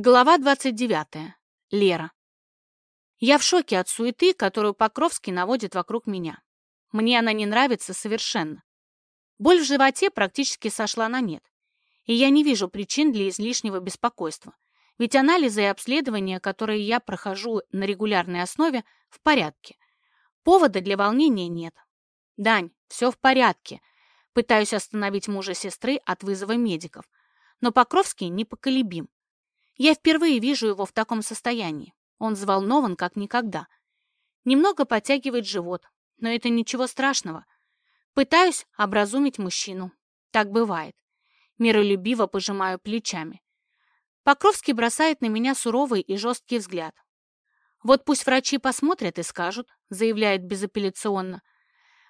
Глава 29. Лера. Я в шоке от суеты, которую Покровский наводит вокруг меня. Мне она не нравится совершенно. Боль в животе практически сошла на нет. И я не вижу причин для излишнего беспокойства. Ведь анализы и обследования, которые я прохожу на регулярной основе, в порядке. Повода для волнения нет. «Дань, все в порядке». Пытаюсь остановить мужа сестры от вызова медиков. Но Покровский непоколебим. Я впервые вижу его в таком состоянии. Он взволнован, как никогда. Немного подтягивает живот, но это ничего страшного. Пытаюсь образумить мужчину. Так бывает. Миролюбиво пожимаю плечами. Покровский бросает на меня суровый и жесткий взгляд. «Вот пусть врачи посмотрят и скажут», — заявляет безапелляционно.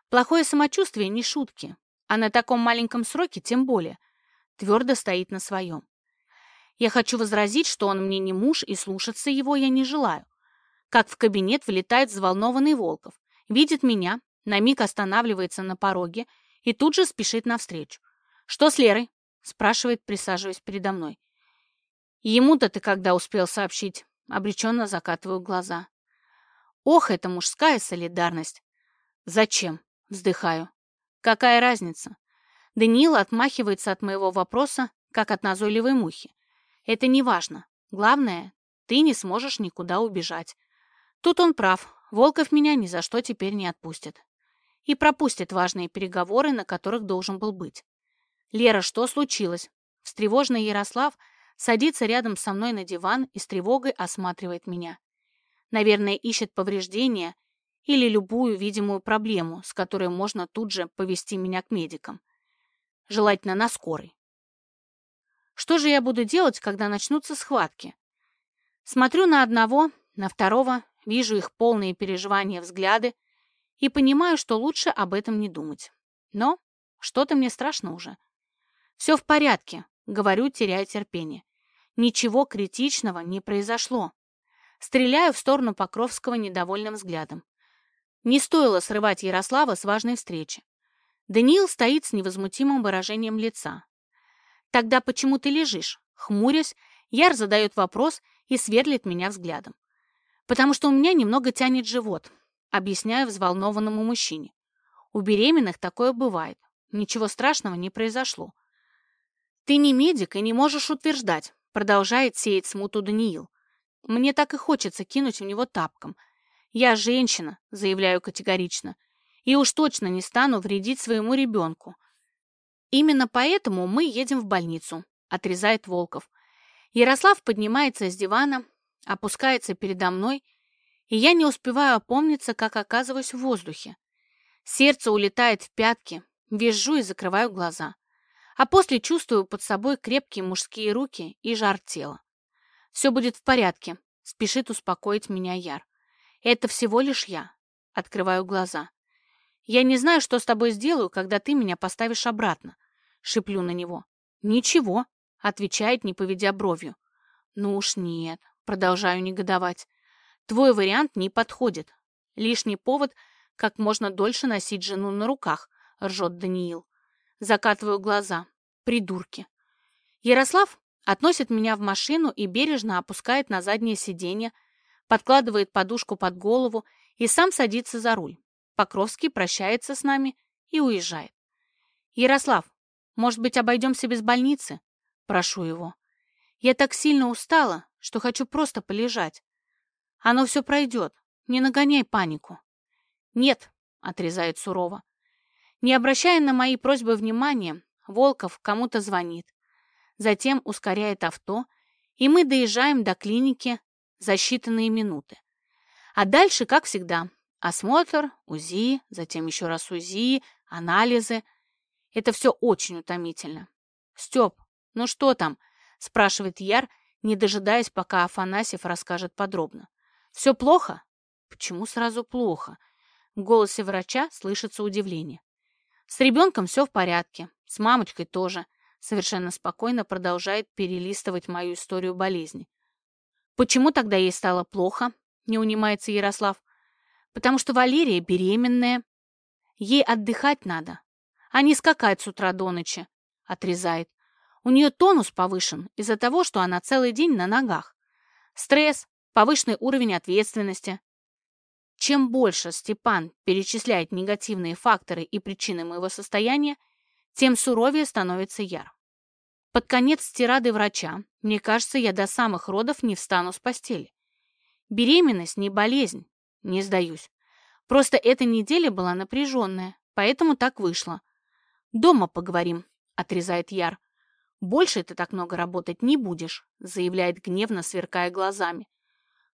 «Плохое самочувствие не шутки, а на таком маленьком сроке тем более». Твердо стоит на своем. Я хочу возразить, что он мне не муж, и слушаться его я не желаю. Как в кабинет влетает взволнованный Волков, видит меня, на миг останавливается на пороге и тут же спешит навстречу. «Что с Лерой?» — спрашивает, присаживаясь передо мной. «Ему-то ты когда успел сообщить?» — обреченно закатываю глаза. «Ох, это мужская солидарность!» «Зачем?» — вздыхаю. «Какая разница?» Даниил отмахивается от моего вопроса, как от назойливой мухи. Это не важно. Главное, ты не сможешь никуда убежать. Тут он прав. Волков меня ни за что теперь не отпустит. И пропустит важные переговоры, на которых должен был быть. «Лера, что случилось?» Встревоженный Ярослав садится рядом со мной на диван и с тревогой осматривает меня. Наверное, ищет повреждения или любую видимую проблему, с которой можно тут же повести меня к медикам. Желательно на скорой. Что же я буду делать, когда начнутся схватки? Смотрю на одного, на второго, вижу их полные переживания взгляды и понимаю, что лучше об этом не думать. Но что-то мне страшно уже. Все в порядке, говорю, теряя терпение. Ничего критичного не произошло. Стреляю в сторону Покровского недовольным взглядом. Не стоило срывать Ярослава с важной встречи. Даниил стоит с невозмутимым выражением лица. «Тогда почему ты лежишь?» Хмурясь, Яр задает вопрос и сверлит меня взглядом. «Потому что у меня немного тянет живот», объясняю взволнованному мужчине. «У беременных такое бывает. Ничего страшного не произошло». «Ты не медик и не можешь утверждать», продолжает сеять смуту Даниил. «Мне так и хочется кинуть в него тапком. Я женщина», заявляю категорично, «и уж точно не стану вредить своему ребенку. «Именно поэтому мы едем в больницу», — отрезает Волков. Ярослав поднимается с дивана, опускается передо мной, и я не успеваю опомниться, как оказываюсь в воздухе. Сердце улетает в пятки, визжу и закрываю глаза. А после чувствую под собой крепкие мужские руки и жар тела. «Все будет в порядке», — спешит успокоить меня Яр. «Это всего лишь я». Открываю глаза. «Я не знаю, что с тобой сделаю, когда ты меня поставишь обратно», — шиплю на него. «Ничего», — отвечает, не поведя бровью. «Ну уж нет», — продолжаю негодовать. «Твой вариант не подходит. Лишний повод, как можно дольше носить жену на руках», — ржет Даниил. Закатываю глаза. Придурки. Ярослав относит меня в машину и бережно опускает на заднее сиденье, подкладывает подушку под голову и сам садится за руль. Покровский прощается с нами и уезжает. «Ярослав, может быть, обойдемся без больницы?» Прошу его. «Я так сильно устала, что хочу просто полежать. Оно все пройдет, не нагоняй панику». «Нет», — отрезает сурово. Не обращая на мои просьбы внимания, Волков кому-то звонит. Затем ускоряет авто, и мы доезжаем до клиники за считанные минуты. А дальше, как всегда, Осмотр, УЗИ, затем еще раз УЗИ, анализы. Это все очень утомительно. «Степ, ну что там?» – спрашивает Яр, не дожидаясь, пока Афанасьев расскажет подробно. «Все плохо?» «Почему сразу плохо?» В голосе врача слышится удивление. «С ребенком все в порядке, с мамочкой тоже», совершенно спокойно продолжает перелистывать мою историю болезни. «Почему тогда ей стало плохо?» – не унимается Ярослав потому что Валерия беременная. Ей отдыхать надо, а не скакать с утра до ночи, отрезает. У нее тонус повышен из-за того, что она целый день на ногах. Стресс, повышенный уровень ответственности. Чем больше Степан перечисляет негативные факторы и причины моего состояния, тем суровее становится Яр. Под конец тирады врача, мне кажется, я до самых родов не встану с постели. Беременность не болезнь, не сдаюсь. Просто эта неделя была напряженная, поэтому так вышло. «Дома поговорим», — отрезает Яр. «Больше ты так много работать не будешь», — заявляет гневно, сверкая глазами.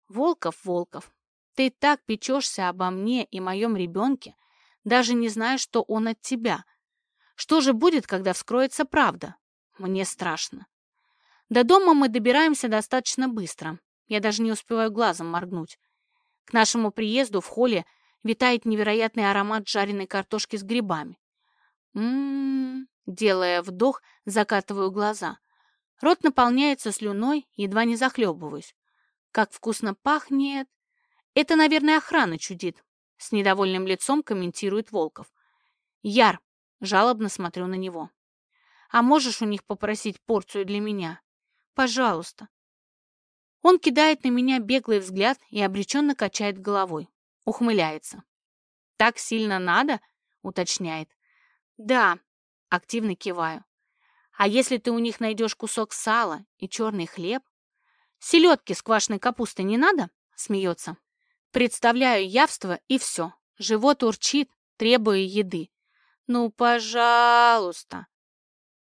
«Волков, Волков, ты так печешься обо мне и моем ребенке, даже не зная, что он от тебя. Что же будет, когда вскроется правда? Мне страшно. До дома мы добираемся достаточно быстро. Я даже не успеваю глазом моргнуть. К нашему приезду в холле витает невероятный аромат жареной картошки с грибами. Ммм, делая вдох, закатываю глаза. Рот наполняется слюной, едва не захлебываюсь. Как вкусно пахнет. Это, наверное, охрана чудит. С недовольным лицом комментирует Волков. Яр, жалобно смотрю на него. А можешь у них попросить порцию для меня? Пожалуйста. Он кидает на меня беглый взгляд и обреченно качает головой. Ухмыляется. «Так сильно надо?» — уточняет. «Да», — активно киваю. «А если ты у них найдешь кусок сала и черный хлеб?» «Селедки с квашеной капустой не надо?» — смеется. Представляю явство, и все. Живот урчит, требуя еды. «Ну, пожалуйста!»